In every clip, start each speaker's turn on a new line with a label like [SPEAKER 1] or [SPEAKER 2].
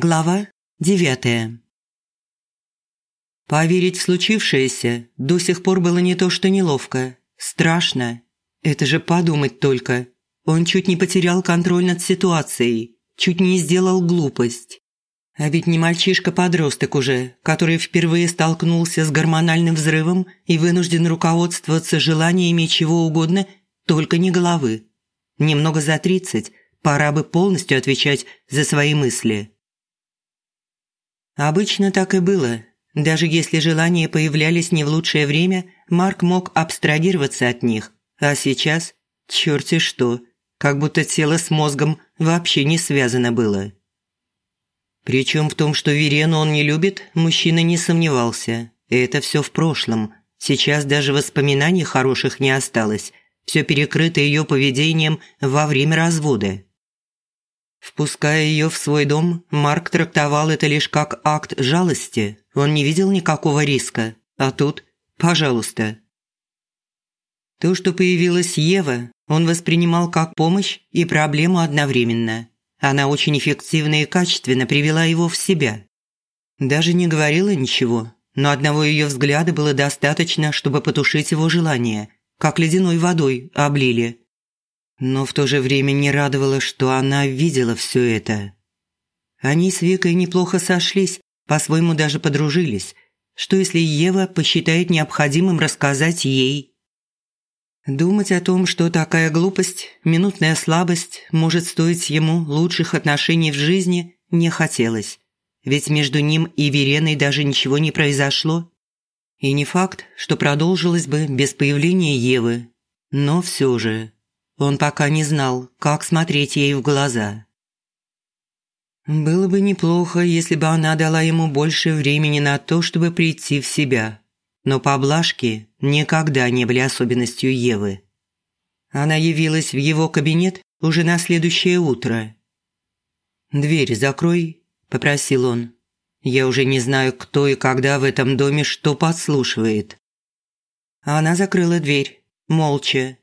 [SPEAKER 1] Глава девятая. Поверить в случившееся до сих пор было не то что неловко, страшно. Это же подумать только. Он чуть не потерял контроль над ситуацией, чуть не сделал глупость. А ведь не мальчишка-подросток уже, который впервые столкнулся с гормональным взрывом и вынужден руководствоваться желаниями чего угодно, только не головы. Немного за тридцать, пора бы полностью отвечать за свои мысли. Обычно так и было. Даже если желания появлялись не в лучшее время, Марк мог абстрагироваться от них. А сейчас – черти что, как будто тело с мозгом вообще не связано было. Причем в том, что Верену он не любит, мужчина не сомневался. Это все в прошлом. Сейчас даже воспоминаний хороших не осталось. Все перекрыто ее поведением во время развода. Впуская ее в свой дом, Марк трактовал это лишь как акт жалости. Он не видел никакого риска. А тут «пожалуйста». То, что появилась Ева, он воспринимал как помощь и проблему одновременно. Она очень эффективно и качественно привела его в себя. Даже не говорила ничего, но одного ее взгляда было достаточно, чтобы потушить его желание, как ледяной водой облили но в то же время не радовало, что она видела все это. Они с Викой неплохо сошлись, по-своему даже подружились. Что если Ева посчитает необходимым рассказать ей? Думать о том, что такая глупость, минутная слабость может стоить ему лучших отношений в жизни, не хотелось. Ведь между ним и Вереной даже ничего не произошло. И не факт, что продолжилось бы без появления Евы. Но все же... Он пока не знал, как смотреть ей в глаза. Было бы неплохо, если бы она дала ему больше времени на то, чтобы прийти в себя. Но поблажки никогда не были особенностью Евы. Она явилась в его кабинет уже на следующее утро. «Дверь закрой», – попросил он. «Я уже не знаю, кто и когда в этом доме что подслушивает». Она закрыла дверь, молча,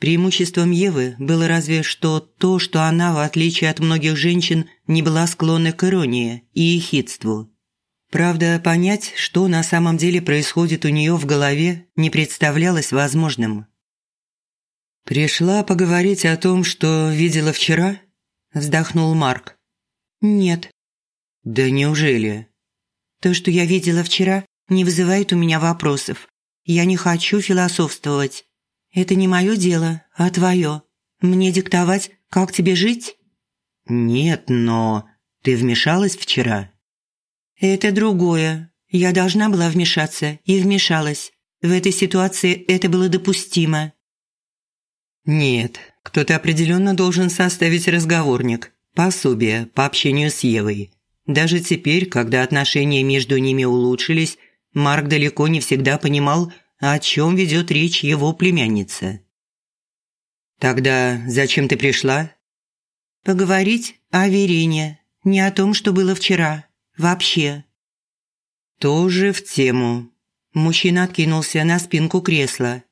[SPEAKER 1] Преимуществом Евы было разве что то, что она, в отличие от многих женщин, не была склонна к иронии и ехидству. Правда, понять, что на самом деле происходит у нее в голове, не представлялось возможным. «Пришла поговорить о том, что видела вчера?» – вздохнул Марк. «Нет». «Да неужели?» «То, что я видела вчера, не вызывает у меня вопросов. Я не хочу философствовать. Это не мое дело, а твое. Мне диктовать, как тебе жить?» «Нет, но ты вмешалась вчера?» «Это другое. Я должна была вмешаться и вмешалась. В этой ситуации это было допустимо». «Нет, кто-то определенно должен составить разговорник, пособие по общению с Евой. Даже теперь, когда отношения между ними улучшились, Марк далеко не всегда понимал, о чем ведет речь его племянница. «Тогда зачем ты пришла?» «Поговорить о Верине, не о том, что было вчера. Вообще». «Тоже в тему». Мужчина откинулся на спинку кресла.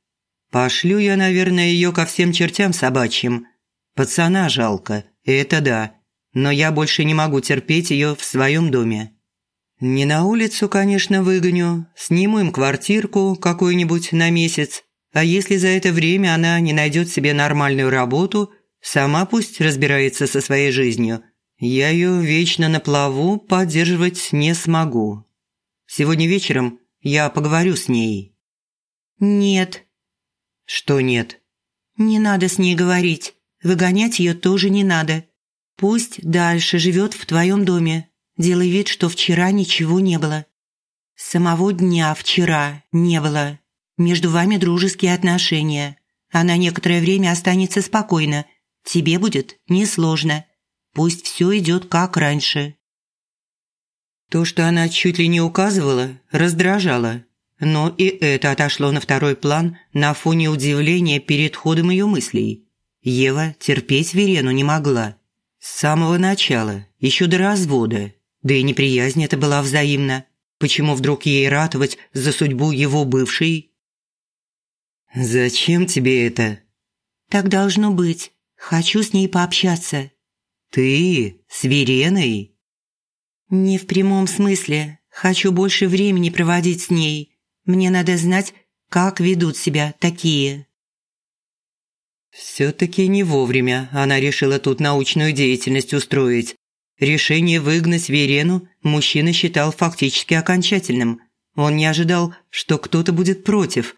[SPEAKER 1] «Пошлю я, наверное, ее ко всем чертям собачьим. Пацана жалко, это да, но я больше не могу терпеть ее в своем доме. Не на улицу, конечно, выгоню, сниму им квартирку какую-нибудь на месяц, а если за это время она не найдет себе нормальную работу, сама пусть разбирается со своей жизнью. Я ее вечно на плаву поддерживать не смогу. Сегодня вечером я поговорю с ней». «Нет». «Что нет?» «Не надо с ней говорить. Выгонять ее тоже не надо. Пусть дальше живет в твоем доме, Делай вид, что вчера ничего не было. Самого дня вчера не было. Между вами дружеские отношения. Она некоторое время останется спокойно. Тебе будет несложно. Пусть все идет как раньше. То, что она чуть ли не указывала, раздражало. Но и это отошло на второй план на фоне удивления перед ходом ее мыслей. Ева терпеть Верену не могла. С самого начала, еще до развода, да и неприязнь эта была взаимна. Почему вдруг ей ратовать за судьбу его бывшей? «Зачем тебе это?» «Так должно быть. Хочу с ней пообщаться». «Ты? С Вереной?» «Не в прямом смысле. Хочу больше времени проводить с ней. Мне надо знать, как ведут себя такие». Все-таки не вовремя она решила тут научную деятельность устроить. Решение выгнать Верену мужчина считал фактически окончательным. Он не ожидал, что кто-то будет против.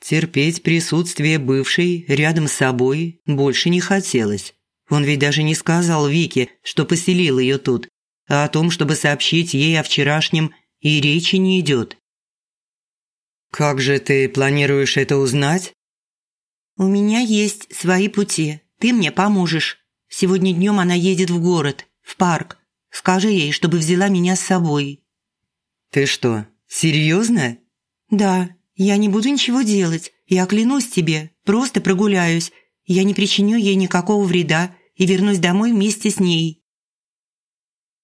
[SPEAKER 1] Терпеть присутствие бывшей рядом с собой больше не хотелось. Он ведь даже не сказал Вике, что поселил ее тут, а о том, чтобы сообщить ей о вчерашнем, и речи не идет. «Как же ты планируешь это узнать?» «У меня есть свои пути. Ты мне поможешь. Сегодня днем она едет в город, в парк. Скажи ей, чтобы взяла меня с собой». «Ты что, серьезно?» «Да, я не буду ничего делать. Я клянусь тебе, просто прогуляюсь. Я не причиню ей никакого вреда и вернусь домой вместе с ней».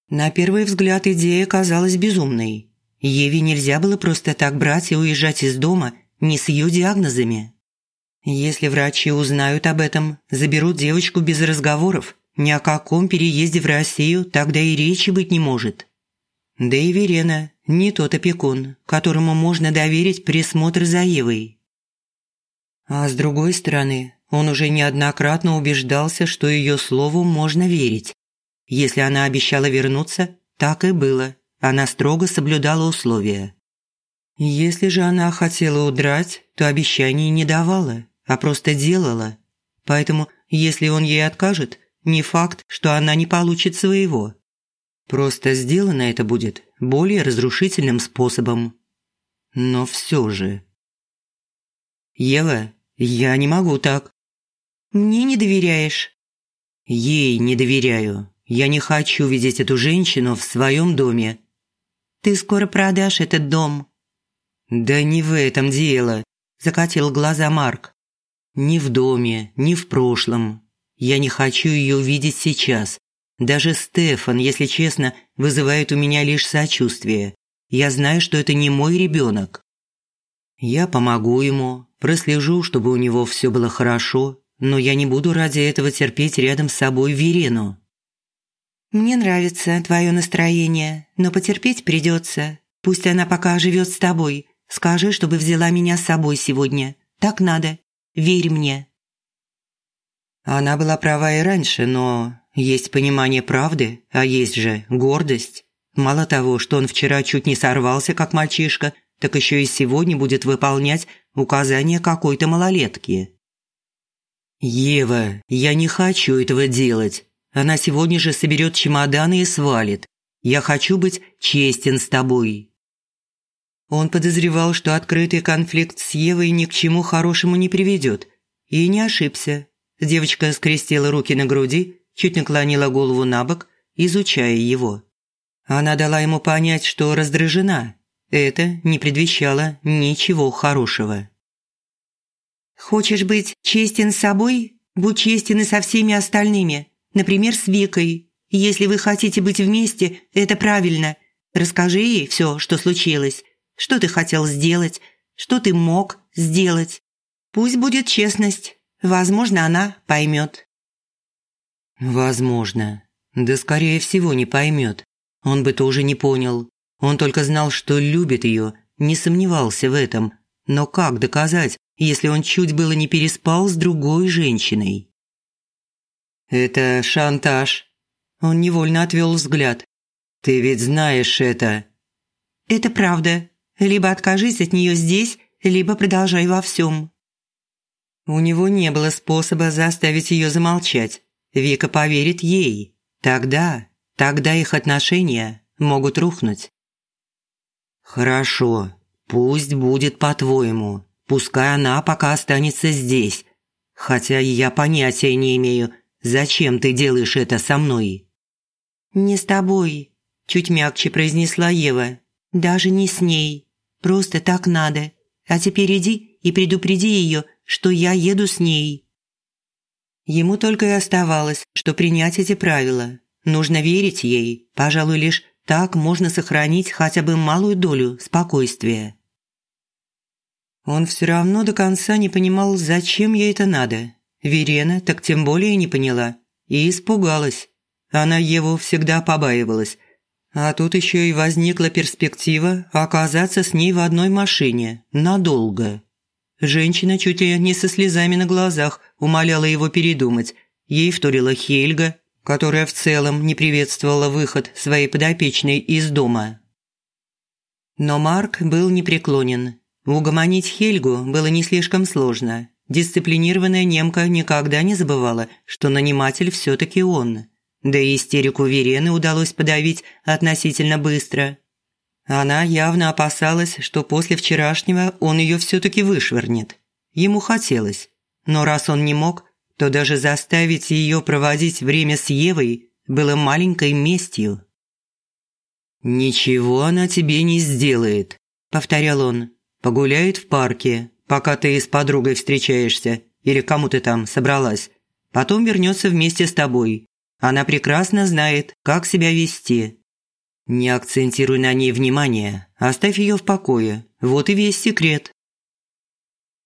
[SPEAKER 1] На первый взгляд идея казалась безумной. Еве нельзя было просто так брать и уезжать из дома не с ее диагнозами. Если врачи узнают об этом, заберут девочку без разговоров. Ни о каком переезде в Россию тогда и речи быть не может. Да и Верена не тот опекун, которому можно доверить присмотр за Евой. А с другой стороны, он уже неоднократно убеждался, что ее слову можно верить. Если она обещала вернуться, так и было. Она строго соблюдала условия. Если же она хотела удрать, то обещаний не давала а просто делала. Поэтому, если он ей откажет, не факт, что она не получит своего. Просто сделано это будет более разрушительным способом. Но все же... «Ева, я не могу так». «Мне не доверяешь?» «Ей не доверяю. Я не хочу видеть эту женщину в своем доме». «Ты скоро продашь этот дом». «Да не в этом дело», – закатил глаза Марк. Ни в доме, ни в прошлом. Я не хочу ее увидеть сейчас. Даже Стефан, если честно, вызывает у меня лишь сочувствие. Я знаю, что это не мой ребенок. Я помогу ему, прослежу, чтобы у него все было хорошо, но я не буду ради этого терпеть рядом с собой Верену. Мне нравится твое настроение, но потерпеть придется. Пусть она пока живет с тобой. Скажи, чтобы взяла меня с собой сегодня. Так надо. Верь мне». Она была права и раньше, но есть понимание правды, а есть же гордость. Мало того, что он вчера чуть не сорвался, как мальчишка, так еще и сегодня будет выполнять указания какой-то малолетки. «Ева, я не хочу этого делать. Она сегодня же соберет чемоданы и свалит. Я хочу быть честен с тобой». Он подозревал, что открытый конфликт с Евой ни к чему хорошему не приведет. И не ошибся. Девочка скрестила руки на груди, чуть наклонила голову на бок, изучая его. Она дала ему понять, что раздражена. Это не предвещало ничего хорошего. «Хочешь быть честен с собой? Будь честен и со всеми остальными. Например, с Викой. Если вы хотите быть вместе, это правильно. Расскажи ей все, что случилось. Что ты хотел сделать? Что ты мог сделать? Пусть будет честность. Возможно, она поймет. Возможно. Да скорее всего не поймет. Он бы тоже не понял. Он только знал, что любит ее, не сомневался в этом. Но как доказать, если он чуть было не переспал с другой женщиной? «Это шантаж». Он невольно отвел взгляд. «Ты ведь знаешь это». «Это правда. Либо откажись от нее здесь, либо продолжай во всем». У него не было способа заставить ее замолчать. Вика поверит ей. Тогда, тогда их отношения могут рухнуть. «Хорошо, пусть будет по-твоему. Пускай она пока останется здесь. Хотя я понятия не имею, зачем ты делаешь это со мной». «Не с тобой», – чуть мягче произнесла Ева. «Даже не с ней». Просто так надо. А теперь иди и предупреди ее, что я еду с ней». Ему только и оставалось, что принять эти правила. Нужно верить ей. Пожалуй, лишь так можно сохранить хотя бы малую долю спокойствия. Он все равно до конца не понимал, зачем ей это надо. Верена так тем более не поняла и испугалась. Она его всегда побаивалась. А тут еще и возникла перспектива оказаться с ней в одной машине надолго. Женщина чуть ли не со слезами на глазах умоляла его передумать. Ей вторила Хельга, которая в целом не приветствовала выход своей подопечной из дома. Но Марк был непреклонен. Угомонить Хельгу было не слишком сложно. Дисциплинированная немка никогда не забывала, что наниматель все-таки он. Да и истерику Верены удалось подавить относительно быстро. Она явно опасалась, что после вчерашнего он ее все-таки вышвырнет. Ему хотелось. Но раз он не мог, то даже заставить ее проводить время с Евой было маленькой местью. «Ничего она тебе не сделает», – повторял он. «Погуляет в парке, пока ты с подругой встречаешься или кому ты там собралась. Потом вернется вместе с тобой. Она прекрасно знает, как себя вести. Не акцентируй на ней внимание, оставь ее в покое. Вот и весь секрет».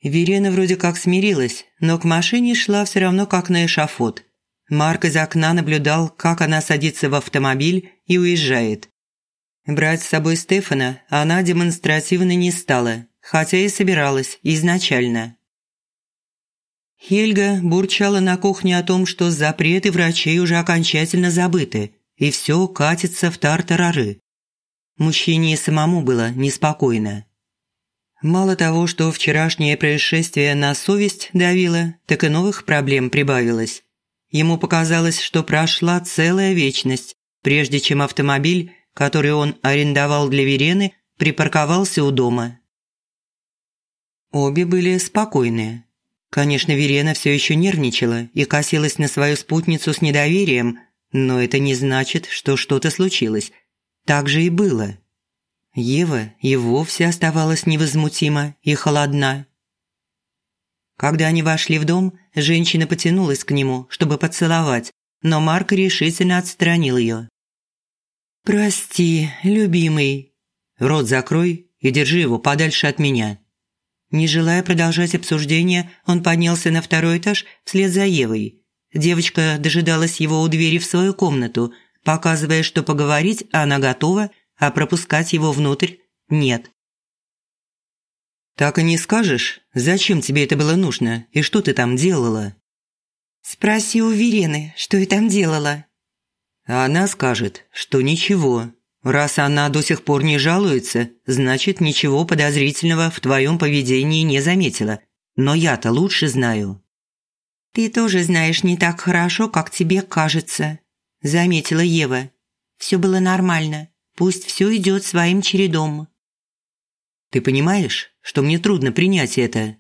[SPEAKER 1] Верена вроде как смирилась, но к машине шла все равно как на эшафот. Марк из окна наблюдал, как она садится в автомобиль и уезжает. Брать с собой Стефана она демонстративно не стала, хотя и собиралась изначально. Хельга бурчала на кухне о том, что запреты врачей уже окончательно забыты, и все катится в тартарары. Мужчине самому было неспокойно. Мало того, что вчерашнее происшествие на совесть давило, так и новых проблем прибавилось. Ему показалось, что прошла целая вечность, прежде чем автомобиль, который он арендовал для Верены, припарковался у дома. Обе были спокойные. Конечно, Верена все еще нервничала и косилась на свою спутницу с недоверием, но это не значит, что что-то случилось. Так же и было. Ева и вовсе оставалась невозмутима и холодна. Когда они вошли в дом, женщина потянулась к нему, чтобы поцеловать, но Марк решительно отстранил ее. «Прости, любимый». «Рот закрой и держи его подальше от меня». Не желая продолжать обсуждение, он поднялся на второй этаж вслед за Евой. Девочка дожидалась его у двери в свою комнату, показывая, что поговорить она готова, а пропускать его внутрь нет. «Так и не скажешь, зачем тебе это было нужно и что ты там делала?» «Спроси у Верены, что я там делала». А она скажет, что ничего, Раз она до сих пор не жалуется, значит, ничего подозрительного в твоем поведении не заметила. Но я-то лучше знаю». «Ты тоже знаешь не так хорошо, как тебе кажется», – заметила Ева. «Все было нормально. Пусть все идет своим чередом». «Ты понимаешь, что мне трудно принять это?»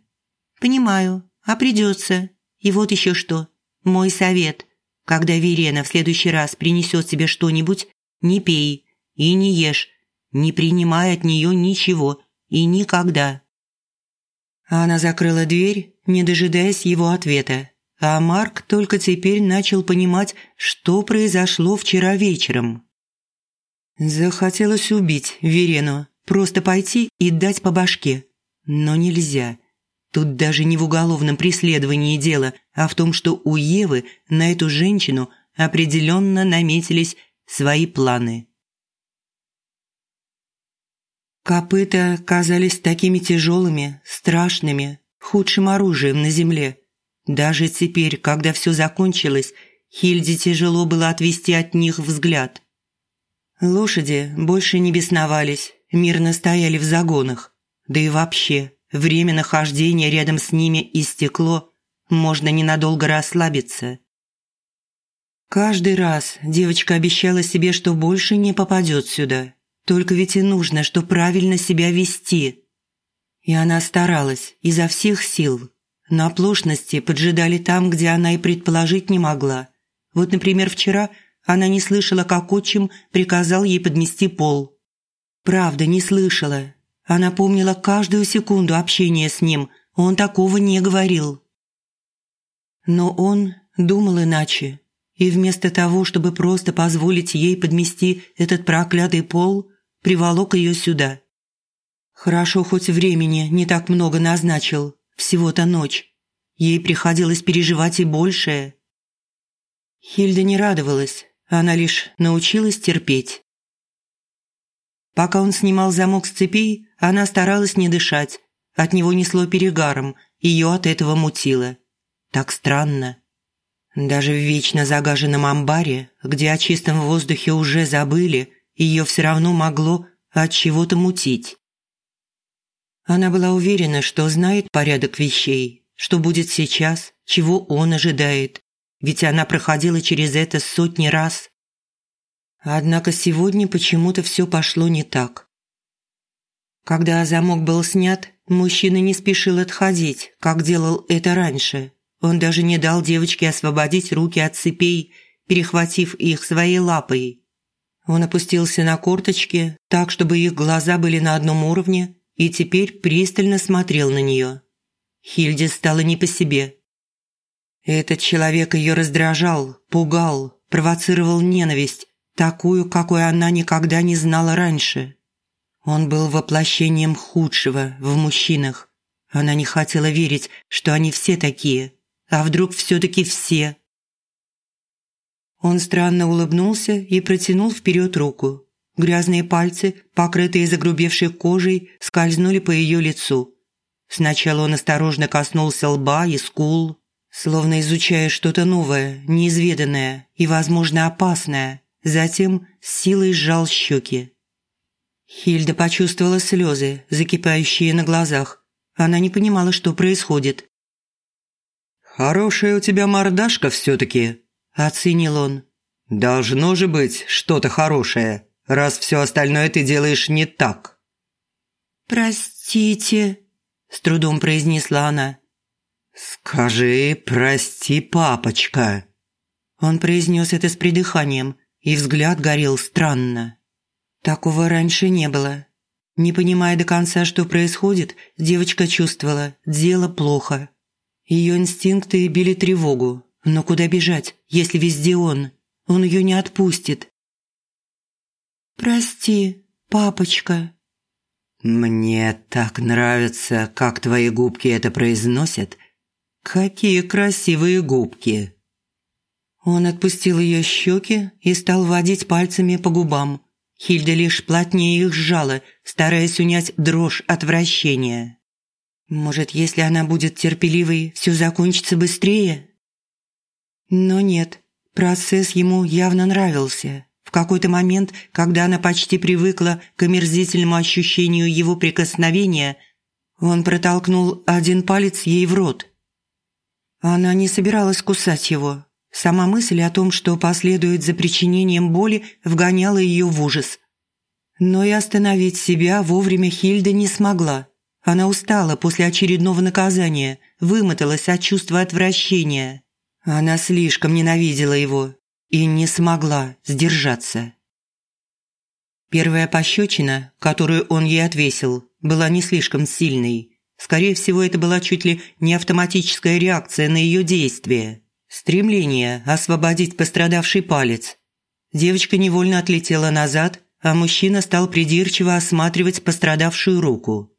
[SPEAKER 1] «Понимаю, а придется. И вот еще что. Мой совет. Когда Верена в следующий раз принесет тебе что-нибудь, не пей, и не ешь, не принимай от нее ничего и никогда». Она закрыла дверь, не дожидаясь его ответа, а Марк только теперь начал понимать, что произошло вчера вечером. Захотелось убить Верену, просто пойти и дать по башке. Но нельзя. Тут даже не в уголовном преследовании дело, а в том, что у Евы на эту женщину определенно наметились свои планы. Копыта казались такими тяжелыми, страшными, худшим оружием на земле. Даже теперь, когда все закончилось, Хильде тяжело было отвести от них взгляд. Лошади больше не бесновались, мирно стояли в загонах. Да и вообще, время нахождения рядом с ними истекло, можно ненадолго расслабиться. Каждый раз девочка обещала себе, что больше не попадет сюда, только ведь и нужно, что правильно себя вести. И она старалась изо всех сил. Но оплошности поджидали там, где она и предположить не могла. Вот, например, вчера она не слышала, как отчим приказал ей подмести пол. Правда, не слышала. Она помнила каждую секунду общения с ним, он такого не говорил. Но он думал иначе. И вместо того, чтобы просто позволить ей подмести этот проклятый пол, приволок ее сюда. Хорошо, хоть времени не так много назначил, всего-то ночь. Ей приходилось переживать и большее. Хильда не радовалась, она лишь научилась терпеть. Пока он снимал замок с цепей, она старалась не дышать. От него несло перегаром, ее от этого мутило. Так странно. Даже в вечно загаженном амбаре, где о чистом воздухе уже забыли, ее все равно могло от чего-то мутить. Она была уверена, что знает порядок вещей, что будет сейчас, чего он ожидает, ведь она проходила через это сотни раз. Однако сегодня почему-то все пошло не так. Когда замок был снят, мужчина не спешил отходить, как делал это раньше. Он даже не дал девочке освободить руки от цепей, перехватив их своей лапой. Он опустился на корточки, так, чтобы их глаза были на одном уровне, и теперь пристально смотрел на нее. Хильде стало не по себе. Этот человек ее раздражал, пугал, провоцировал ненависть, такую, какой она никогда не знала раньше. Он был воплощением худшего в мужчинах. Она не хотела верить, что они все такие. А вдруг все-таки все? Он странно улыбнулся и протянул вперед руку. Грязные пальцы, покрытые загрубевшей кожей, скользнули по ее лицу. Сначала он осторожно коснулся лба и скул, словно изучая что-то новое, неизведанное и, возможно, опасное. Затем с силой сжал щеки. Хильда почувствовала слезы, закипающие на глазах. Она не понимала, что происходит.
[SPEAKER 2] «Хорошая у тебя мордашка все-таки», – оценил он. «Должно же быть что-то хорошее, раз все остальное ты делаешь не так».
[SPEAKER 1] «Простите», – с трудом произнесла она.
[SPEAKER 2] «Скажи «прости, папочка».
[SPEAKER 1] Он произнес это с придыханием, и взгляд горел странно. Такого раньше не было. Не понимая до конца, что происходит, девочка чувствовала – дело плохо. Ее инстинкты били тревогу. Но куда бежать, если везде он? Он ее не отпустит. «Прости, папочка».
[SPEAKER 2] «Мне так нравится, как твои губки это произносят. Какие красивые губки!»
[SPEAKER 1] Он отпустил ее щеки и стал водить пальцами по губам. Хильда лишь плотнее их сжала, стараясь унять дрожь отвращения. Может, если она будет терпеливой, все закончится быстрее? Но нет, процесс ему явно нравился. Какой-то момент, когда она почти привыкла к омерзительному ощущению его прикосновения, он протолкнул один палец ей в рот. Она не собиралась кусать его, Сама мысль о том, что последует за причинением боли, вгоняла ее в ужас. Но и остановить себя вовремя Хильда не смогла. Она устала после очередного наказания, вымоталась от чувства отвращения. Она слишком ненавидела его и не смогла сдержаться. Первая пощечина, которую он ей отвесил, была не слишком сильной. Скорее всего, это была чуть ли не автоматическая реакция на ее действия. Стремление освободить пострадавший палец. Девочка невольно отлетела назад, а мужчина стал придирчиво осматривать пострадавшую руку.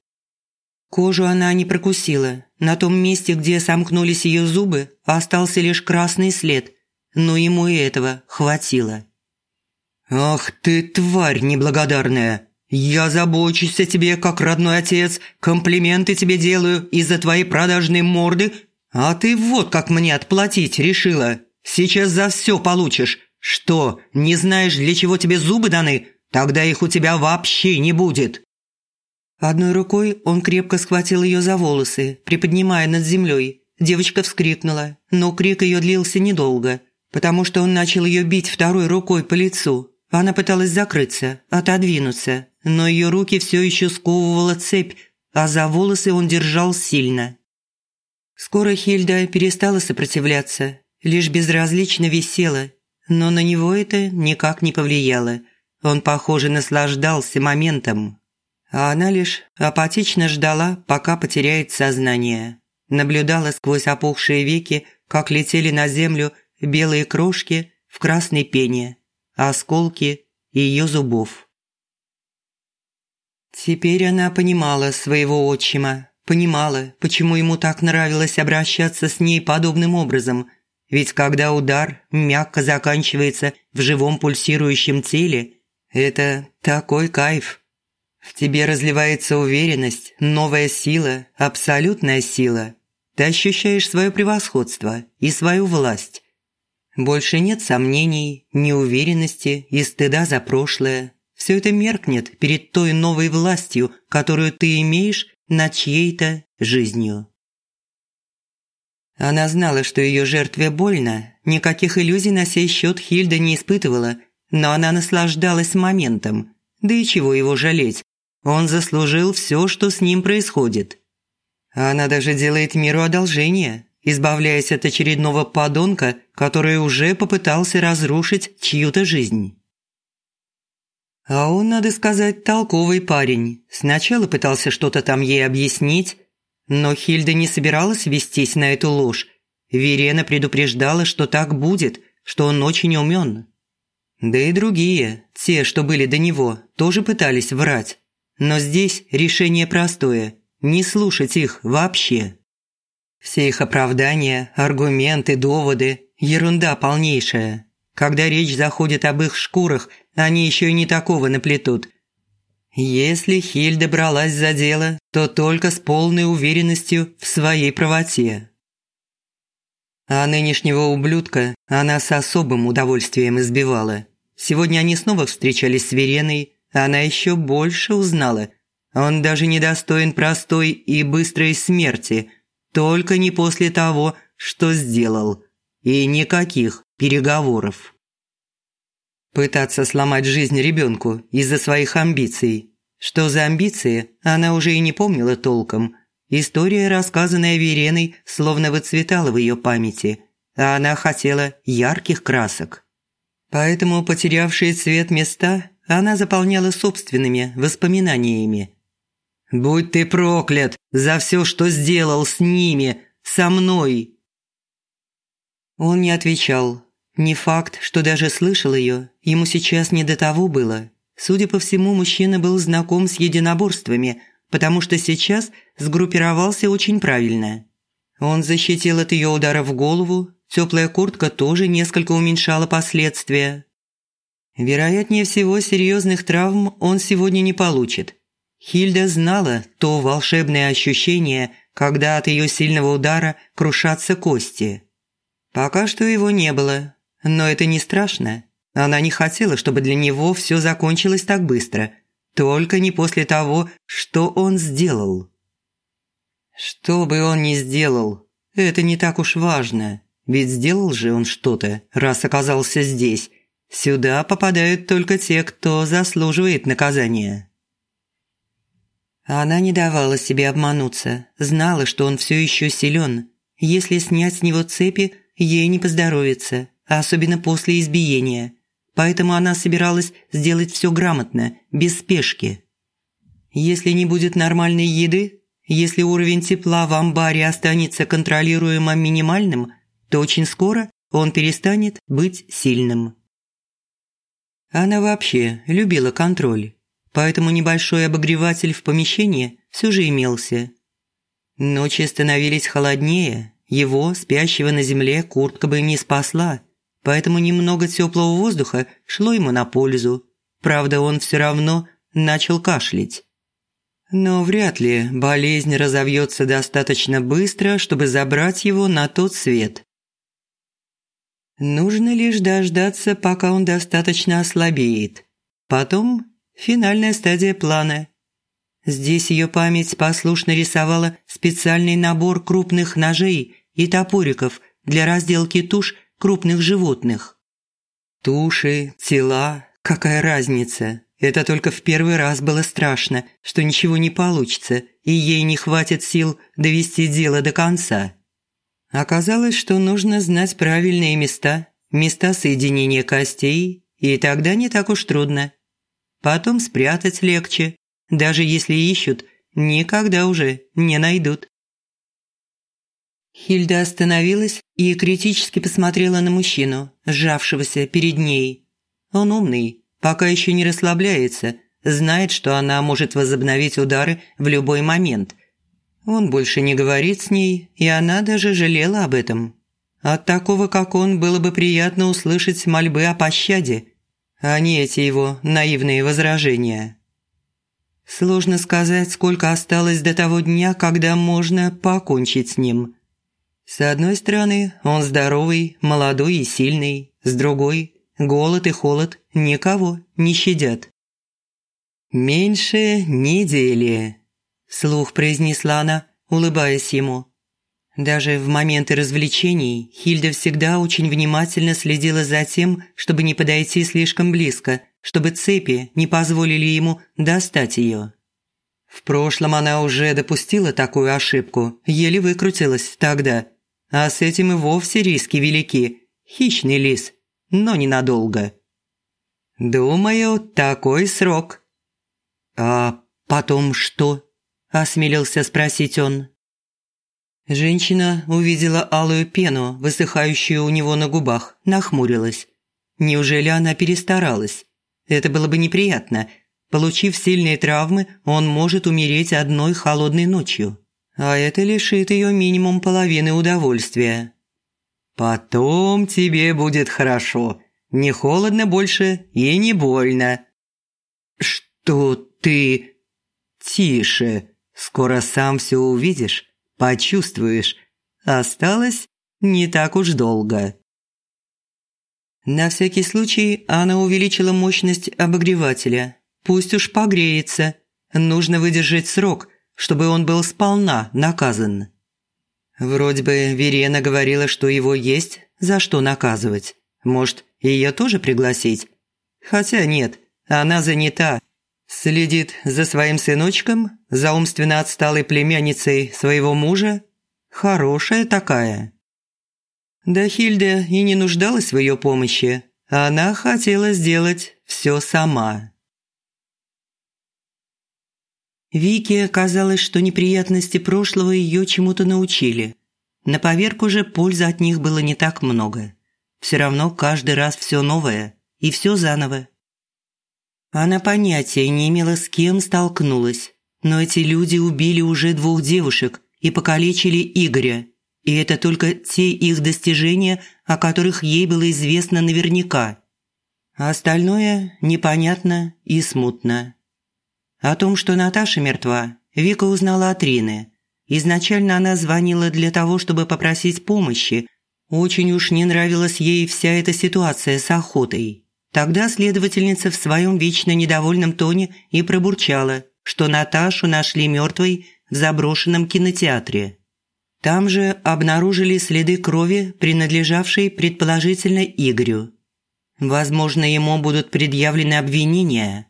[SPEAKER 1] Кожу она не прокусила. На том месте, где сомкнулись ее зубы, остался лишь красный след, но ему и этого хватило.
[SPEAKER 2] «Ах ты, тварь неблагодарная! Я забочусь о тебе, как родной отец, комплименты тебе делаю из-за твоей продажной морды «А ты вот как мне отплатить решила. Сейчас за все получишь. Что, не знаешь, для чего тебе зубы даны? Тогда их у тебя вообще не будет».
[SPEAKER 1] Одной рукой он крепко схватил ее за волосы, приподнимая над землей. Девочка вскрикнула, но крик ее длился недолго, потому что он начал ее бить второй рукой по лицу. Она пыталась закрыться, отодвинуться, но ее руки все еще сковывала цепь, а за волосы он держал сильно. Скоро Хильда перестала сопротивляться, лишь безразлично висела, но на него это никак не повлияло. Он, похоже, наслаждался моментом. А она лишь апатично ждала, пока потеряет сознание. Наблюдала сквозь опухшие веки, как летели на землю белые крошки в красной пене, осколки ее зубов. Теперь она понимала своего отчима, Понимала, почему ему так нравилось обращаться с ней подобным образом. Ведь когда удар мягко заканчивается в живом пульсирующем теле, это такой кайф, В тебе разливается уверенность, новая сила, абсолютная сила. Ты ощущаешь свое превосходство и свою власть. Больше нет сомнений, неуверенности и стыда за прошлое. Все это меркнет перед той новой властью, которую ты имеешь над чьей-то жизнью. Она знала, что ее жертве больно, никаких иллюзий на сей счет Хильда не испытывала, но она наслаждалась моментом. Да и чего его жалеть? Он заслужил все, что с ним происходит. Она даже делает миру одолжение, избавляясь от очередного подонка, который уже попытался разрушить чью-то жизнь. А он, надо сказать, толковый парень. Сначала пытался что-то там ей объяснить, но Хильда не собиралась вестись на эту ложь. Верена предупреждала, что так будет, что он очень умен. Да и другие, те, что были до него, тоже пытались врать. Но здесь решение простое – не слушать их вообще. Все их оправдания, аргументы, доводы – ерунда полнейшая. Когда речь заходит об их шкурах, они еще и не такого наплетут. Если Хильда бралась за дело, то только с полной уверенностью в своей правоте. А нынешнего ублюдка она с особым удовольствием избивала. Сегодня они снова встречались с Вереной, она еще больше узнала. Он даже не достоин простой и быстрой смерти – только не после того, что сделал. И никаких переговоров. Пытаться сломать жизнь ребенку из-за своих амбиций. Что за амбиции, она уже и не помнила толком. История, рассказанная Вереной, словно выцветала в ее памяти, а она хотела ярких красок. Поэтому потерявшие цвет места она заполняла собственными воспоминаниями – Будь ты проклят за все, что сделал с ними, со мной!» Он не отвечал. Не факт, что даже слышал ее, ему сейчас не до того было. Судя по всему, мужчина был знаком с единоборствами, потому что сейчас сгруппировался очень правильно. Он защитил от ее удара в голову, теплая куртка тоже несколько уменьшала последствия. Вероятнее всего, серьезных травм он сегодня не получит – Хильда знала то волшебное ощущение, когда от ее сильного удара крушатся кости. Пока что его не было, но это не страшно. Она не хотела, чтобы для него все закончилось так быстро, только не после того, что он сделал. Что бы он ни сделал, это не так уж важно, ведь сделал же он что-то, раз оказался здесь. Сюда попадают только те, кто заслуживает наказания. Она не давала себе обмануться, знала, что он все еще силен. Если снять с него цепи, ей не поздоровится, особенно после избиения. Поэтому она собиралась сделать все грамотно, без спешки. Если не будет нормальной еды, если уровень тепла в амбаре останется контролируемо минимальным, то очень скоро он перестанет быть сильным. Она вообще любила контроль поэтому небольшой обогреватель в помещении все же имелся. Ночи становились холоднее, его, спящего на земле, куртка бы не спасла, поэтому немного теплого воздуха шло ему на пользу. Правда, он все равно начал кашлять. Но вряд ли болезнь разовьется достаточно быстро, чтобы забрать его на тот свет. Нужно лишь дождаться, пока он достаточно ослабеет. Потом Финальная стадия плана. Здесь ее память послушно рисовала специальный набор крупных ножей и топориков для разделки туш крупных животных. Туши, тела, какая разница? Это только в первый раз было страшно, что ничего не получится, и ей не хватит сил довести дело до конца. Оказалось, что нужно знать правильные места, места соединения костей, и тогда не так уж трудно. Потом спрятать легче. Даже если ищут, никогда уже не найдут. Хильда остановилась и критически посмотрела на мужчину, сжавшегося перед ней. Он умный, пока еще не расслабляется, знает, что она может возобновить удары в любой момент. Он больше не говорит с ней, и она даже жалела об этом. От такого, как он, было бы приятно услышать мольбы о пощаде – а не эти его наивные возражения. Сложно сказать, сколько осталось до того дня, когда можно покончить с ним. С одной стороны, он здоровый, молодой и сильный. С другой, голод и холод никого не щадят. «Меньше недели», – слух произнесла она, улыбаясь ему. Даже в моменты развлечений Хильда всегда очень внимательно следила за тем, чтобы не подойти слишком близко, чтобы цепи не позволили ему достать ее. В прошлом она уже допустила такую ошибку, еле выкрутилась тогда. А с этим и вовсе риски велики. Хищный лис, но ненадолго. «Думаю, такой срок». «А потом что?» – осмелился спросить он. Женщина увидела алую пену, высыхающую у него на губах, нахмурилась. Неужели она перестаралась? Это было бы неприятно. Получив сильные травмы, он может умереть одной холодной ночью. А это лишит ее минимум половины удовольствия. «Потом тебе будет хорошо. Не холодно больше и не больно». «Что ты...» «Тише. Скоро сам все увидишь почувствуешь. Осталось не так уж долго. На всякий случай она увеличила мощность обогревателя. Пусть уж погреется. Нужно выдержать срок, чтобы он был сполна наказан. Вроде бы Верена говорила, что его есть за что наказывать. Может, ее тоже пригласить? Хотя нет, она занята Следит за своим сыночком, за умственно отсталой племянницей своего мужа. Хорошая такая. Да Хильда и не нуждалась в ее помощи. Она хотела сделать все сама. Вике казалось, что неприятности прошлого ее чему-то научили. На поверку же пользы от них было не так много. Все равно каждый раз все новое и все заново. Она понятия не имела, с кем столкнулась. Но эти люди убили уже двух девушек и покалечили Игоря. И это только те их достижения, о которых ей было известно наверняка. А остальное непонятно и смутно. О том, что Наташа мертва, Вика узнала от Рины. Изначально она звонила для того, чтобы попросить помощи. Очень уж не нравилась ей вся эта ситуация с охотой. Тогда следовательница в своем вечно недовольном тоне и пробурчала, что Наташу нашли мертвой в заброшенном кинотеатре. Там же обнаружили следы крови, принадлежавшей предположительно Игорю. Возможно, ему будут предъявлены обвинения.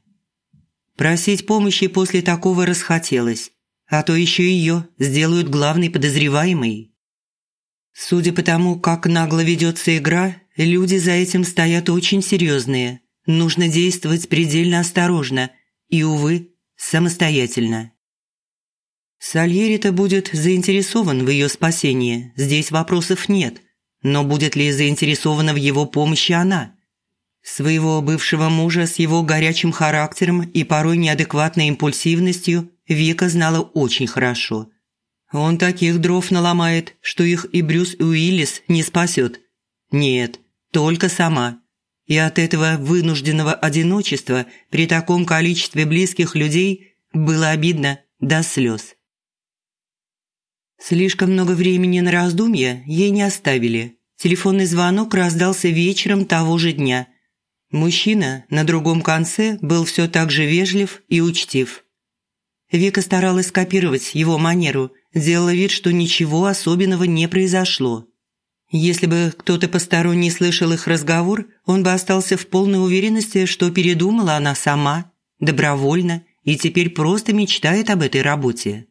[SPEAKER 1] Просить помощи после такого расхотелось, а то еще ее сделают главной подозреваемой. Судя по тому, как нагло ведется игра, Люди за этим стоят очень серьезные. Нужно действовать предельно осторожно и, увы, самостоятельно. Сальери-то будет заинтересован в ее спасении, здесь вопросов нет. Но будет ли заинтересована в его помощи она? Своего бывшего мужа с его горячим характером и порой неадекватной импульсивностью Вика знала очень хорошо. Он таких дров наломает, что их и Брюс Уиллис не спасет. Нет, только сама. И от этого вынужденного одиночества при таком количестве близких людей было обидно до слез. Слишком много времени на раздумья ей не оставили. Телефонный звонок раздался вечером того же дня. Мужчина на другом конце был все так же вежлив и учтив. Вика старалась скопировать его манеру, делала вид, что ничего особенного не произошло. Если бы кто-то посторонний слышал их разговор, он бы остался в полной уверенности, что передумала она сама, добровольно, и теперь просто мечтает об этой работе.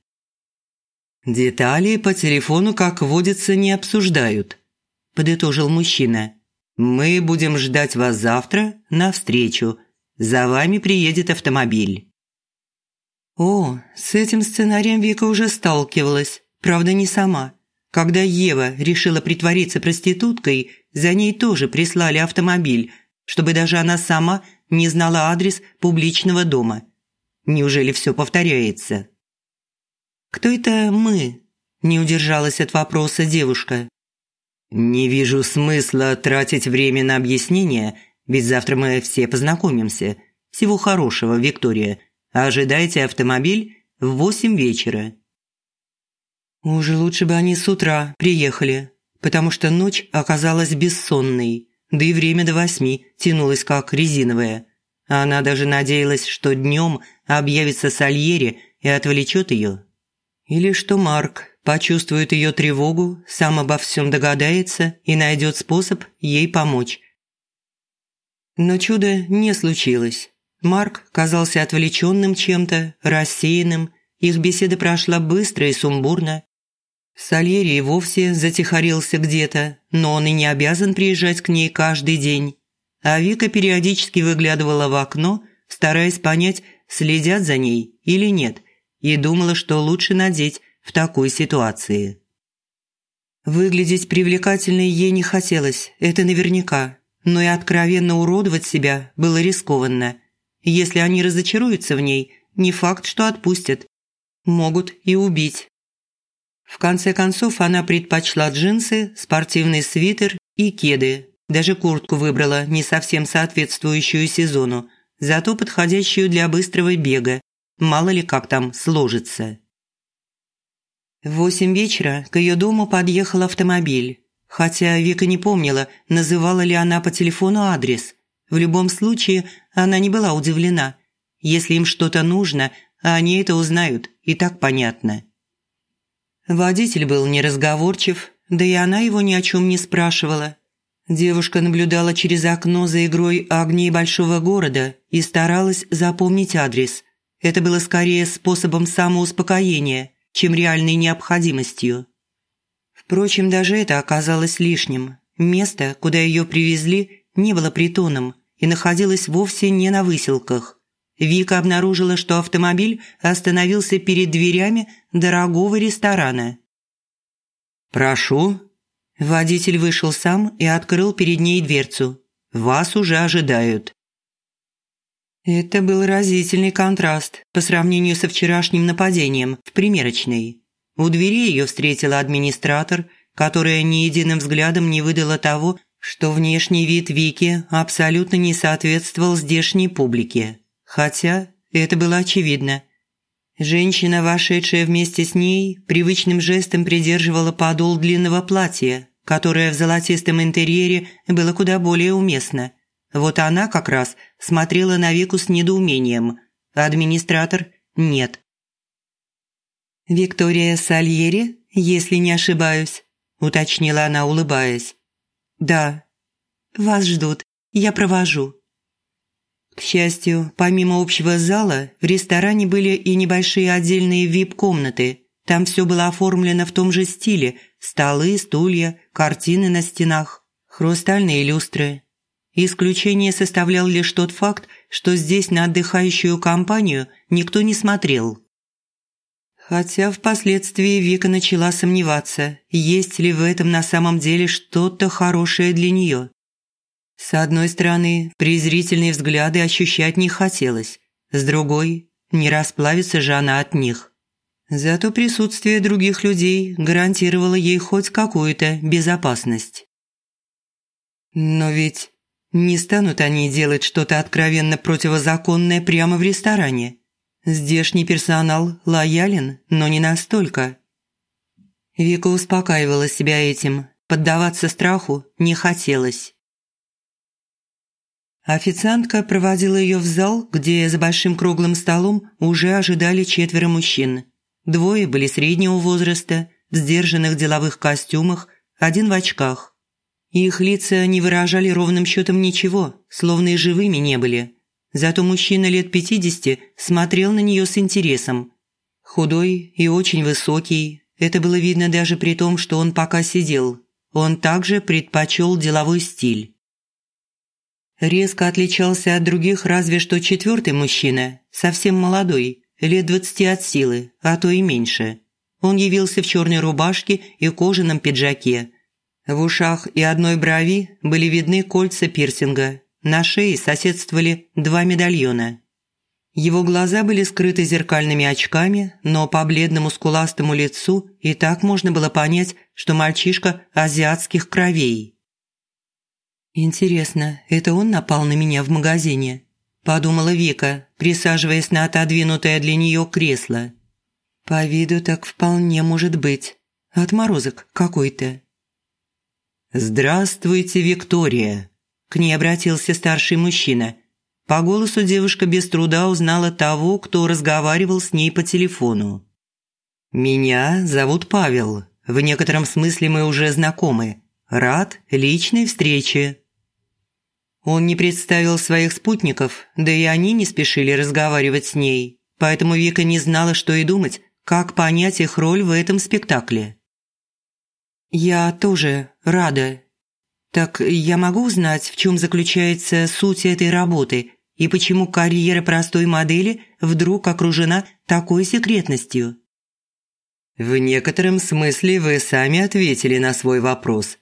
[SPEAKER 1] «Детали по телефону, как водится, не обсуждают», – подытожил мужчина. «Мы будем ждать вас завтра на встречу. За вами приедет автомобиль». О, с этим сценарием Вика уже сталкивалась, правда, не сама – когда Ева решила притвориться проституткой, за ней тоже прислали автомобиль, чтобы даже она сама не знала адрес публичного дома. Неужели все повторяется? «Кто это мы?» – не удержалась от вопроса девушка. «Не вижу смысла тратить время на объяснение, ведь завтра мы все познакомимся. Всего хорошего, Виктория. Ожидайте автомобиль в восемь вечера».
[SPEAKER 2] Уже лучше бы они с утра приехали, потому что ночь оказалась бессонной, да и время до восьми тянулось как резиновое. Она даже надеялась, что днем объявится Сальери и отвлечет ее. Или что Марк почувствует ее тревогу, сам обо всем догадается и найдет способ ей помочь. Но чуда не случилось. Марк казался отвлеченным чем-то, рассеянным. Их беседа прошла быстро и сумбурно. Сальери вовсе затихарился где-то, но он и не обязан приезжать к ней каждый день. А Вика периодически выглядывала в окно, стараясь понять, следят за ней или нет, и думала, что лучше надеть в такой ситуации. Выглядеть привлекательной ей не хотелось, это наверняка, но и откровенно уродовать себя было рискованно. Если они разочаруются в ней, не факт, что отпустят. Могут и убить. В конце концов, она предпочла джинсы, спортивный свитер и кеды. Даже куртку выбрала, не совсем соответствующую сезону, зато подходящую для быстрого бега. Мало ли как там сложится. В восемь вечера к ее дому подъехал автомобиль. Хотя Вика не помнила, называла ли она по телефону адрес. В любом случае, она не была удивлена. Если им что-то нужно, они это узнают, и так понятно. Водитель был неразговорчив, да и она его ни о чем не спрашивала. Девушка наблюдала через окно за игрой огней большого города и старалась запомнить адрес. Это было скорее способом самоуспокоения, чем реальной необходимостью. Впрочем, даже это оказалось лишним. Место, куда ее привезли, не было притоном и находилось вовсе не на выселках. Вика обнаружила, что автомобиль остановился перед дверями дорогого ресторана.
[SPEAKER 1] «Прошу».
[SPEAKER 2] Водитель вышел сам и открыл перед ней дверцу. «Вас уже ожидают». Это был разительный контраст по сравнению со вчерашним нападением в примерочной. У двери ее встретила администратор, которая ни единым взглядом не выдала того, что внешний вид Вики абсолютно не соответствовал здешней публике. Хотя это было очевидно. Женщина, вошедшая вместе с ней, привычным жестом придерживала подол длинного платья, которое в золотистом интерьере было куда более уместно. Вот она как раз смотрела на Вику с недоумением, администратор – нет. «Виктория Сальери, если не ошибаюсь», – уточнила она, улыбаясь. «Да». «Вас ждут. Я провожу». К счастью, помимо общего зала, в ресторане были и небольшие отдельные вип-комнаты. Там все было оформлено в том же стиле – столы, стулья, картины на стенах, хрустальные люстры. Исключение составлял лишь тот факт, что здесь на отдыхающую компанию никто не смотрел. Хотя впоследствии Вика начала сомневаться, есть ли в этом на самом деле что-то хорошее для нее. С одной стороны, презрительные взгляды ощущать не хотелось, с другой – не расплавится же она от них. Зато присутствие других людей гарантировало ей хоть какую-то безопасность. Но ведь не станут они делать что-то откровенно противозаконное прямо в ресторане. Здешний персонал лоялен, но не настолько. Вика успокаивала себя этим, поддаваться страху не хотелось. Официантка проводила ее в зал, где за большим круглым столом уже ожидали четверо мужчин. Двое были среднего возраста, в сдержанных деловых костюмах, один в очках. Их лица не выражали ровным счетом ничего, словно и живыми не были. Зато мужчина лет пятидесяти смотрел на нее с интересом. Худой и очень высокий, это было видно даже при том, что он пока сидел. Он также предпочел деловой стиль. Резко отличался от других разве что четвертый мужчина, совсем молодой, лет двадцати от силы, а то и меньше. Он явился в черной рубашке и кожаном пиджаке. В ушах и одной брови были видны кольца пирсинга, на шее соседствовали два медальона. Его глаза были скрыты зеркальными очками, но по бледному скуластому лицу и так можно было понять, что мальчишка азиатских кровей. «Интересно, это он напал на меня в магазине?»
[SPEAKER 1] – подумала Вика, присаживаясь на отодвинутое для нее кресло. «По виду так вполне может быть. Отморозок какой-то».
[SPEAKER 2] «Здравствуйте, Виктория!» – к ней обратился старший мужчина. По голосу девушка без труда узнала того, кто разговаривал с ней по телефону. «Меня зовут Павел. В некотором смысле мы уже знакомы. Рад личной встрече». Он не представил своих спутников, да и они не спешили разговаривать с ней, поэтому Вика не знала, что и думать, как понять их роль в этом спектакле.
[SPEAKER 1] «Я тоже рада. Так я могу узнать, в чем заключается суть этой работы и почему карьера простой модели вдруг окружена такой секретностью?»
[SPEAKER 2] В некотором смысле вы сами ответили на свой вопрос.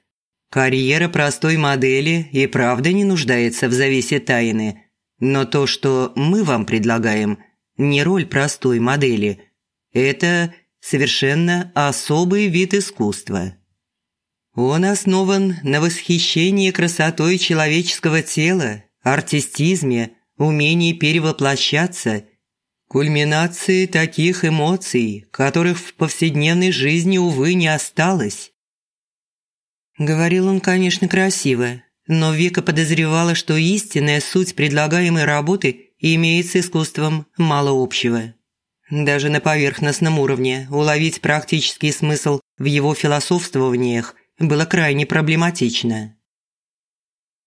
[SPEAKER 2] Карьера простой модели и правда не нуждается в завесе тайны. Но то, что мы вам предлагаем, не роль простой модели. Это совершенно особый вид искусства. Он основан на восхищении красотой человеческого тела, артистизме, умении перевоплощаться кульминации таких эмоций, которых в повседневной жизни, увы, не осталось.
[SPEAKER 1] Говорил он, конечно, красиво, но Вика подозревала, что истинная суть предлагаемой работы имеет с искусством мало общего. Даже на поверхностном уровне уловить практический смысл в его философствованиях было крайне проблематично.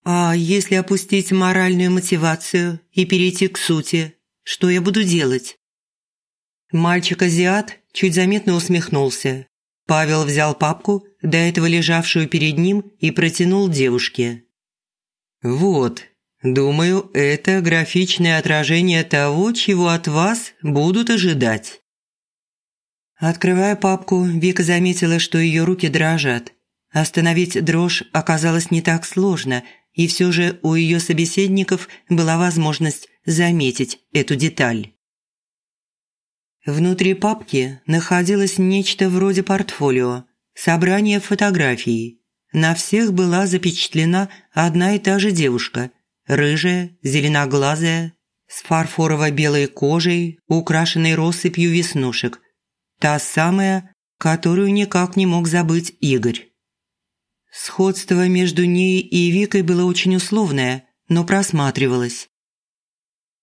[SPEAKER 1] А если опустить моральную мотивацию и перейти к сути, что я буду делать?» Мальчик-азиат чуть заметно усмехнулся. Павел взял папку, до этого лежавшую перед ним, и протянул девушке.
[SPEAKER 2] «Вот, думаю, это графичное отражение того, чего от вас будут ожидать».
[SPEAKER 1] Открывая папку, Вика заметила, что ее руки дрожат. Остановить дрожь оказалось не так сложно, и все же у ее собеседников была возможность заметить эту деталь. Внутри папки находилось нечто вроде портфолио, собрание фотографий. На всех была запечатлена одна и та же девушка, рыжая, зеленоглазая, с фарфорово-белой кожей, украшенной россыпью веснушек. Та самая, которую никак не мог забыть Игорь. Сходство между ней и Викой было очень условное, но просматривалось.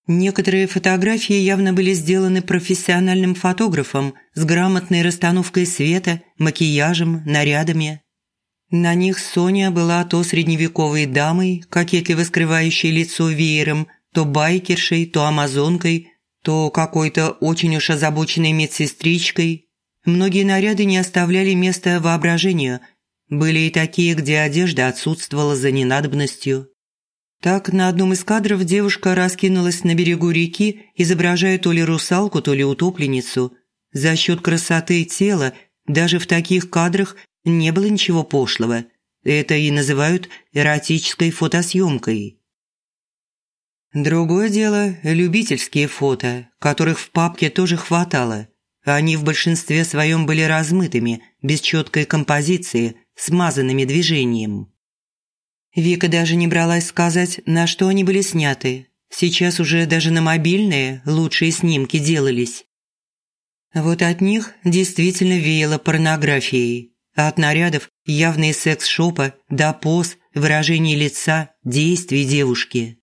[SPEAKER 1] Некоторые фотографии явно были сделаны профессиональным фотографом с грамотной расстановкой света, макияжем, нарядами. На них Соня была то средневековой дамой, кокетливо скрывающей лицо веером, то байкершей, то амазонкой, то какой-то очень уж озабоченной медсестричкой. Многие наряды не оставляли места воображению. Были и такие, где одежда отсутствовала за ненадобностью. Так, на одном из кадров девушка раскинулась на берегу реки, изображая то ли русалку, то ли утопленницу. За счет красоты тела даже в таких кадрах не было ничего пошлого. Это и называют эротической фотосъемкой. Другое дело – любительские фото, которых в папке тоже хватало. Они в большинстве своем были размытыми, без четкой композиции, смазанными движением. Вика даже не бралась сказать, на что они были сняты. Сейчас уже даже на мобильные лучшие снимки делались. Вот от них действительно веяло порнографией. А от нарядов явные секс-шопа до поз, выражений лица, действий девушки.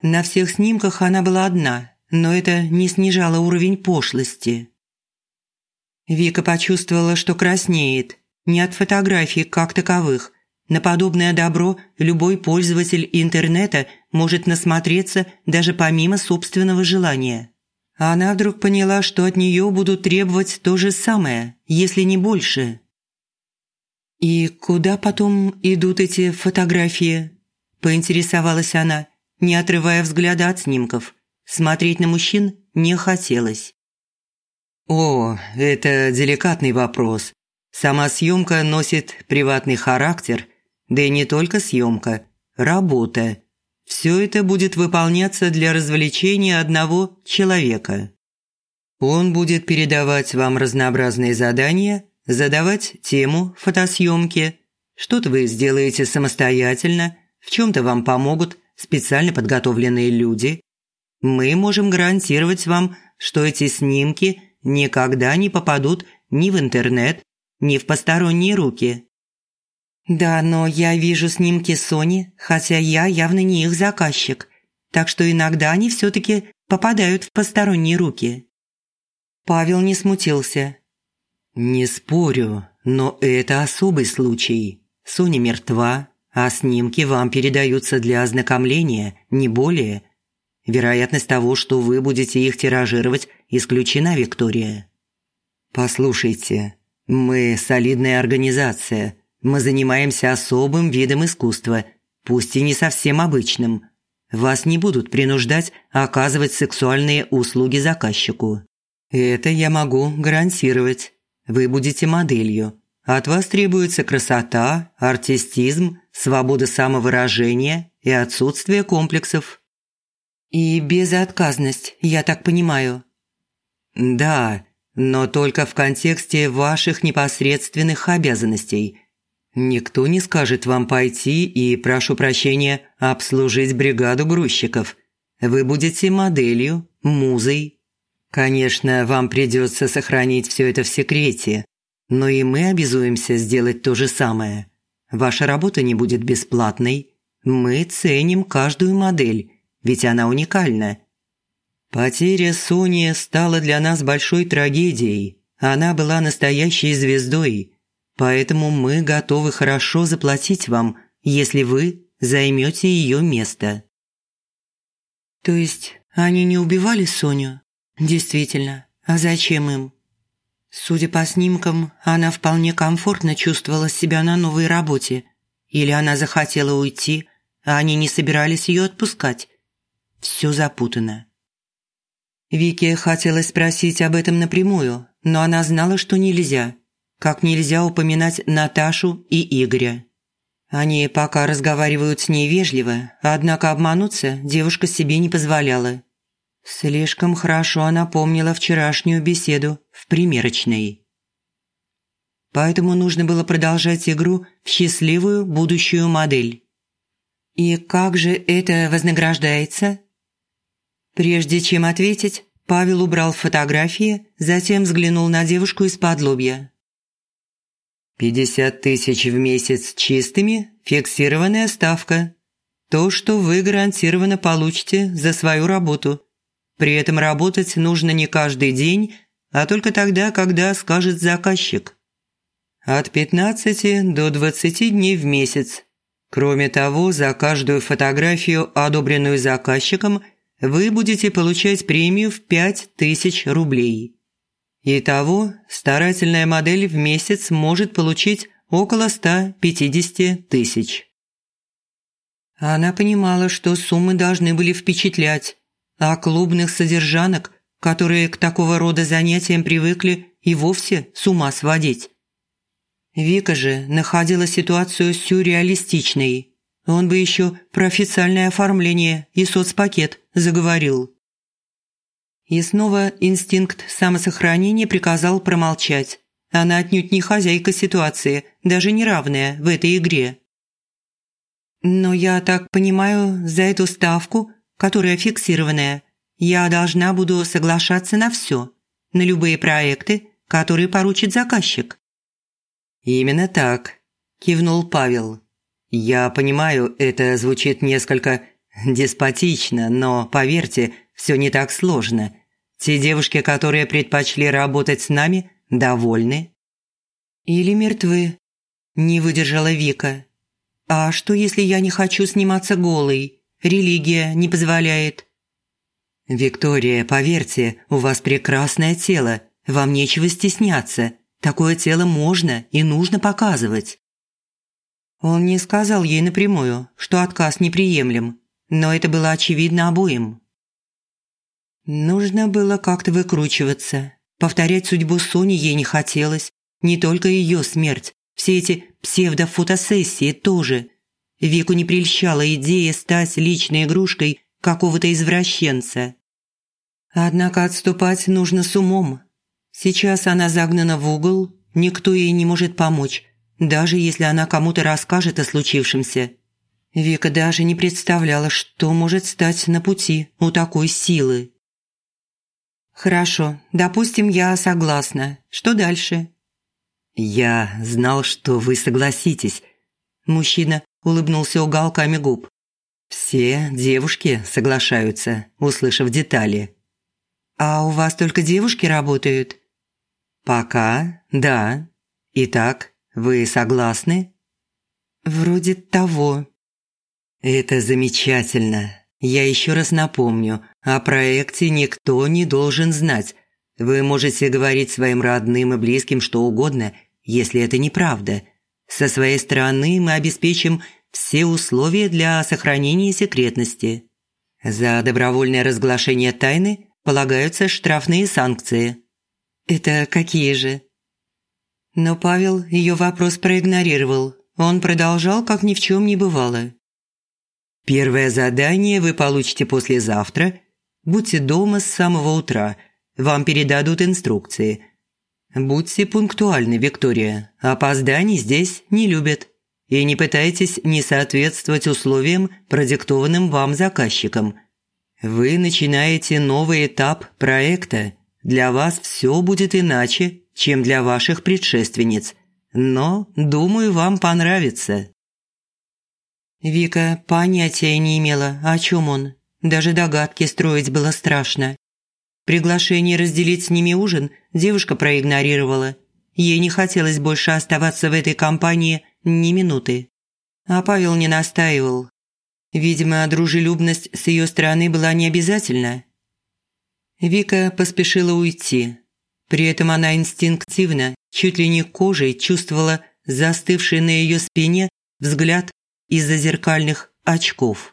[SPEAKER 1] На всех снимках она была одна, но это не снижало уровень пошлости. Вика почувствовала, что краснеет. Не от фотографий как таковых, на подобное добро любой пользователь интернета может насмотреться даже помимо собственного желания. А она вдруг поняла, что от нее будут требовать то же самое, если не больше. «И куда потом идут эти фотографии?» – поинтересовалась она, не отрывая взгляда от снимков. Смотреть на мужчин не хотелось.
[SPEAKER 2] «О, это деликатный вопрос. Сама съемка носит приватный характер да и не только съемка, работа. Все это будет выполняться для развлечения одного человека. Он будет передавать вам разнообразные задания, задавать тему фотосъемки. Что-то вы сделаете самостоятельно, в чем-то вам помогут специально подготовленные люди.
[SPEAKER 1] Мы можем гарантировать вам, что эти снимки никогда не попадут ни в интернет, ни в посторонние руки.
[SPEAKER 2] Да, но я вижу снимки Сони, хотя я явно не их заказчик, так что иногда они все-таки попадают в посторонние руки. Павел не смутился.
[SPEAKER 1] «Не спорю, но это особый случай. Соня мертва, а снимки вам передаются для ознакомления, не более. Вероятность того, что вы будете их тиражировать, исключена, Виктория. Послушайте, мы солидная организация. Мы занимаемся особым видом искусства, пусть и не совсем обычным. Вас не будут принуждать оказывать сексуальные услуги заказчику. Это я могу гарантировать. Вы будете моделью. От вас требуется красота, артистизм, свобода самовыражения и отсутствие комплексов.
[SPEAKER 2] И безотказность, я так понимаю.
[SPEAKER 1] Да, но только в контексте ваших непосредственных обязанностей. Никто не скажет вам пойти и, прошу прощения, обслужить бригаду грузчиков. Вы будете моделью, музой. Конечно, вам придется сохранить все это в секрете, но и мы обязуемся сделать то же самое. Ваша работа не будет бесплатной. Мы ценим каждую модель, ведь она уникальна. Потеря Сони стала для нас большой трагедией. Она была настоящей звездой. Поэтому мы готовы хорошо заплатить вам, если вы займете ее место.
[SPEAKER 2] То есть они не убивали Соню? Действительно. А зачем им? Судя по снимкам, она вполне комфортно чувствовала себя на новой работе. Или она захотела уйти, а они не собирались ее отпускать. Все запутано. Вике хотелось спросить об этом напрямую, но она знала, что нельзя. Как нельзя упоминать Наташу и Игоря. Они пока разговаривают с ней вежливо, однако обмануться девушка себе не позволяла. Слишком хорошо она помнила вчерашнюю беседу в примерочной. Поэтому нужно было продолжать игру в счастливую будущую модель. И как же это вознаграждается? Прежде чем ответить, Павел убрал фотографии, затем взглянул на девушку из-под лобья.
[SPEAKER 1] «Пятьдесят тысяч в месяц чистыми – фиксированная ставка. То, что вы гарантированно получите за свою работу. При этом работать нужно не каждый день, а только тогда, когда скажет заказчик. От 15 до 20 дней в месяц. Кроме того, за каждую фотографию, одобренную заказчиком, вы будете получать премию в 5000 рублей. Итого, старательная модель в месяц может получить около 150 тысяч.
[SPEAKER 2] Она понимала, что суммы должны были впечатлять, а клубных содержанок, которые к такого рода занятиям привыкли, и вовсе с ума сводить. Вика же находила ситуацию сюрреалистичной. Он бы еще про официальное оформление и соцпакет заговорил. И снова инстинкт самосохранения приказал промолчать. Она отнюдь не хозяйка ситуации, даже не равная в этой игре. «Но я так понимаю, за эту ставку которая фиксированная, я должна буду соглашаться на все, на любые проекты, которые поручит заказчик».
[SPEAKER 1] «Именно так», – кивнул Павел. «Я понимаю, это звучит несколько деспотично, но, поверьте, все не так сложно. Те девушки, которые предпочли работать с нами, довольны».
[SPEAKER 2] «Или мертвы», – не выдержала Вика. «А что, если я не хочу сниматься голой?» Религия не позволяет».
[SPEAKER 1] «Виктория, поверьте, у вас прекрасное тело. Вам нечего стесняться. Такое тело можно и нужно показывать».
[SPEAKER 2] Он не сказал ей напрямую, что отказ неприемлем, но это было очевидно обоим. Нужно было как-то выкручиваться. Повторять судьбу Сони ей не хотелось. Не только ее смерть. Все эти псевдофотосессии тоже. Вику не прельщала идея стать личной игрушкой какого-то извращенца. Однако отступать нужно с умом. Сейчас она загнана в угол, никто ей не может помочь, даже если она кому-то расскажет о случившемся.
[SPEAKER 1] Вика даже не представляла, что может стать на пути у такой силы. «Хорошо, допустим, я согласна. Что дальше?»
[SPEAKER 2] «Я знал, что вы согласитесь». Мужчина улыбнулся уголками губ. «Все девушки соглашаются, услышав детали».
[SPEAKER 1] «А у вас только девушки работают?»
[SPEAKER 2] «Пока, да. Итак, вы согласны?»
[SPEAKER 1] «Вроде того».
[SPEAKER 2] «Это замечательно. Я еще раз напомню, о проекте никто не должен знать. Вы можете говорить своим родным и близким что угодно, если это неправда. Со своей стороны мы обеспечим все условия для сохранения секретности. За добровольное разглашение тайны полагаются штрафные санкции.
[SPEAKER 1] Это какие же? Но Павел ее вопрос проигнорировал. Он продолжал, как ни в чем не бывало.
[SPEAKER 2] Первое задание вы получите послезавтра. Будьте дома с самого утра. Вам передадут инструкции. Будьте пунктуальны, Виктория. Опозданий здесь не любят. И не пытайтесь не соответствовать условиям, продиктованным вам заказчиком. Вы начинаете новый этап проекта. Для вас все будет иначе, чем для ваших предшественниц. Но, думаю, вам понравится.
[SPEAKER 1] Вика понятия не имела, о чем он. Даже догадки строить было страшно. Приглашение разделить с ними ужин девушка проигнорировала. Ей не хотелось больше оставаться в этой компании ни минуты. А Павел не настаивал. Видимо, дружелюбность с ее стороны была необязательна. Вика поспешила уйти. При этом она инстинктивно, чуть ли не кожей, чувствовала застывший на ее спине взгляд из-за зеркальных очков.